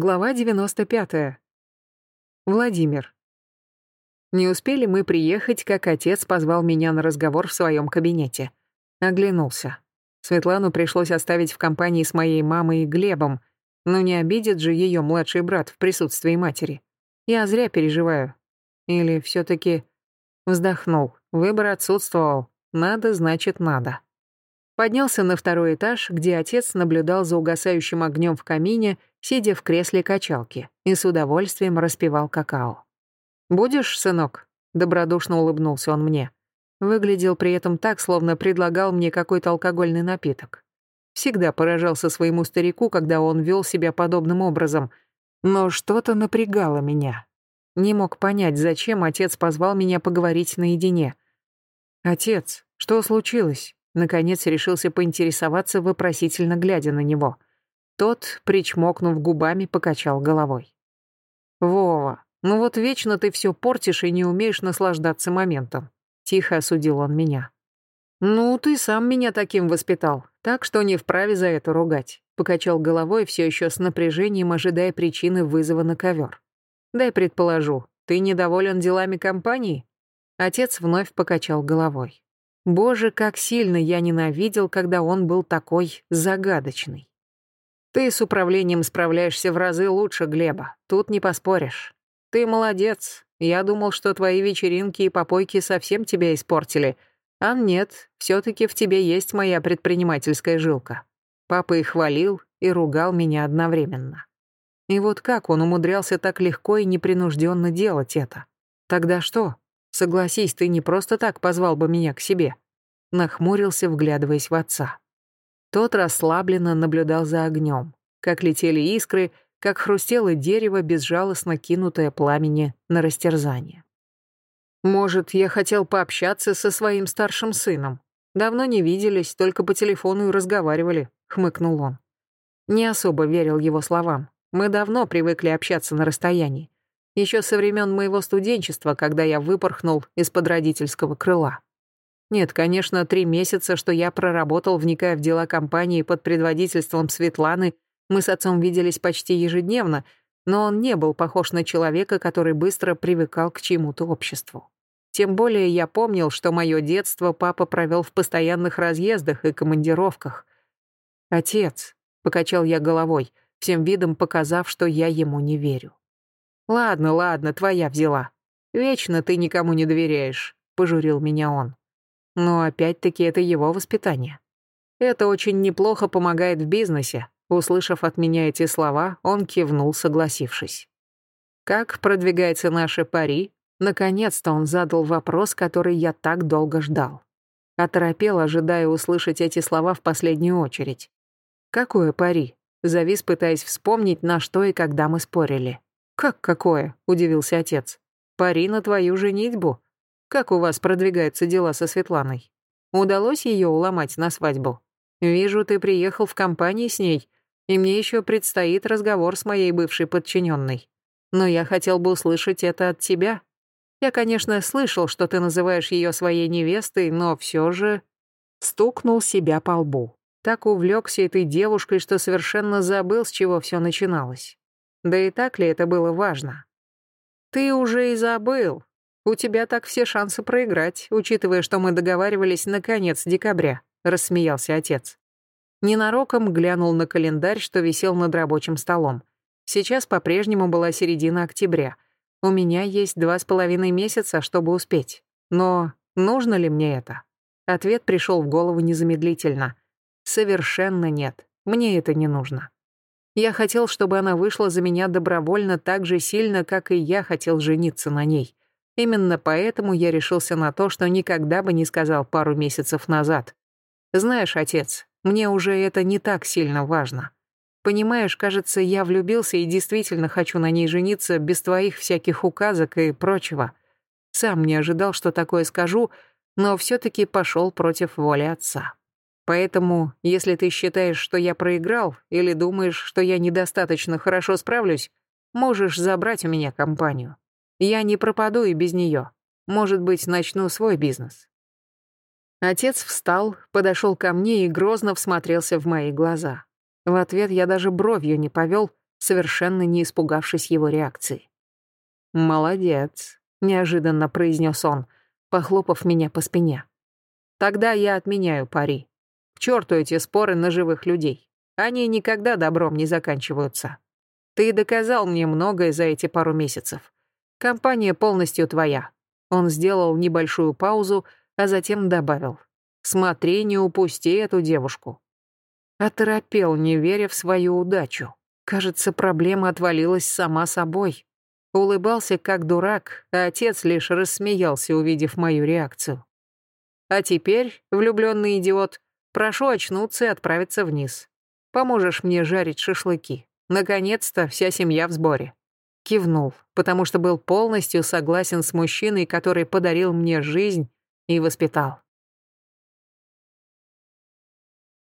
Глава 95. Владимир. Не успели мы приехать, как отец позвал меня на разговор в своем кабинете. Оглянулся. Светлану пришлось оставить в компании с моей мамой и Глебом, но не обидит же ее младший брат в присутствии матери. Я зря переживаю. Или все таки вздохнул. Выбор отсутствовал. Надо, значит, надо. Поднялся на второй этаж, где отец наблюдал за угасающим огнем в камине, сидя в кресле качалки, и с удовольствием распивал какао. «Будешь, сынок?» — добродушно улыбнулся он мне. Выглядел при этом так, словно предлагал мне какой-то алкогольный напиток. Всегда поражался своему старику, когда он вел себя подобным образом, но что-то напрягало меня. Не мог понять, зачем отец позвал меня поговорить наедине. «Отец, что случилось?» Наконец решился поинтересоваться, вопросительно глядя на него. Тот, причмокнув губами, покачал головой. «Вова, ну вот вечно ты все портишь и не умеешь наслаждаться моментом», — тихо осудил он меня. «Ну, ты сам меня таким воспитал, так что не вправе за это ругать», — покачал головой, все еще с напряжением ожидая причины вызова на ковер. «Дай предположу, ты недоволен делами компании?» Отец вновь покачал головой. Боже, как сильно я ненавидел, когда он был такой загадочный. Ты с управлением справляешься в разы лучше Глеба, тут не поспоришь. Ты молодец. Я думал, что твои вечеринки и попойки совсем тебя испортили. А нет, все-таки в тебе есть моя предпринимательская жилка. Папа и хвалил, и ругал меня одновременно. И вот как он умудрялся так легко и непринужденно делать это? Тогда что? Согласись, ты не просто так позвал бы меня к себе. Нахмурился, вглядываясь в отца. Тот расслабленно наблюдал за огнем, как летели искры, как хрустело дерево, безжалостно кинутое пламени на растерзание. «Может, я хотел пообщаться со своим старшим сыном? Давно не виделись, только по телефону и разговаривали», — хмыкнул он. Не особо верил его словам. Мы давно привыкли общаться на расстоянии. Еще со времен моего студенчества, когда я выпорхнул из-под родительского крыла. Нет, конечно, три месяца, что я проработал, вникая в дела компании под предводительством Светланы, мы с отцом виделись почти ежедневно, но он не был похож на человека, который быстро привыкал к чему-то обществу. Тем более я помнил, что мое детство папа провел в постоянных разъездах и командировках. «Отец», — покачал я головой, всем видом показав, что я ему не верю. «Ладно, ладно, твоя взяла. Вечно ты никому не доверяешь», — пожурил меня он. Но опять-таки это его воспитание. Это очень неплохо помогает в бизнесе. Услышав от меня эти слова, он кивнул, согласившись. Как продвигается наше пари? Наконец-то он задал вопрос, который я так долго ждал. Оторопел, ожидая услышать эти слова в последнюю очередь. «Какое пари?» Завис, пытаясь вспомнить, на что и когда мы спорили. «Как какое?» — удивился отец. «Пари на твою женитьбу. Как у вас продвигаются дела со Светланой? Удалось ее уломать на свадьбу? Вижу, ты приехал в компании с ней, и мне еще предстоит разговор с моей бывшей подчиненной. Но я хотел бы услышать это от тебя. Я, конечно, слышал, что ты называешь ее своей невестой, но все же...» Стукнул себя по лбу. Так увлекся этой девушкой, что совершенно забыл, с чего все начиналось. Да и так ли это было важно? Ты уже и забыл. У тебя так все шансы проиграть, учитывая, что мы договаривались на конец декабря, рассмеялся отец. Ненароком глянул на календарь, что висел над рабочим столом. Сейчас по-прежнему была середина октября. У меня есть два с половиной месяца, чтобы успеть. Но нужно ли мне это? Ответ пришел в голову незамедлительно. Совершенно нет. Мне это не нужно. Я хотел, чтобы она вышла за меня добровольно так же сильно, как и я хотел жениться на ней. Именно поэтому я решился на то, что никогда бы не сказал пару месяцев назад. Знаешь, отец, мне уже это не так сильно важно. Понимаешь, кажется, я влюбился и действительно хочу на ней жениться без твоих всяких указок и прочего. Сам не ожидал, что такое скажу, но все-таки пошел против воли отца. Поэтому, если ты считаешь, что я проиграл, или думаешь, что я недостаточно хорошо справлюсь, можешь забрать у меня компанию. Я не пропаду и без нее. Может быть, начну свой бизнес». Отец встал, подошел ко мне и грозно всмотрелся в мои глаза. В ответ я даже бровью не повел, совершенно не испугавшись его реакции. «Молодец», — неожиданно произнес он, похлопав меня по спине. «Тогда я отменяю пари. К черту эти споры на живых людей. Они никогда добром не заканчиваются. Ты доказал мне многое за эти пару месяцев. Компания полностью твоя». Он сделал небольшую паузу, а затем добавил. «Смотри, не упусти эту девушку». Оторопел, не веря в свою удачу. Кажется, проблема отвалилась сама собой. Улыбался как дурак, а отец лишь рассмеялся, увидев мою реакцию. А теперь, влюбленный идиот, прошу очнуться и отправиться вниз. Поможешь мне жарить шашлыки. Наконец-то вся семья в сборе. Кивнул, потому что был полностью согласен с мужчиной, который подарил мне жизнь и воспитал.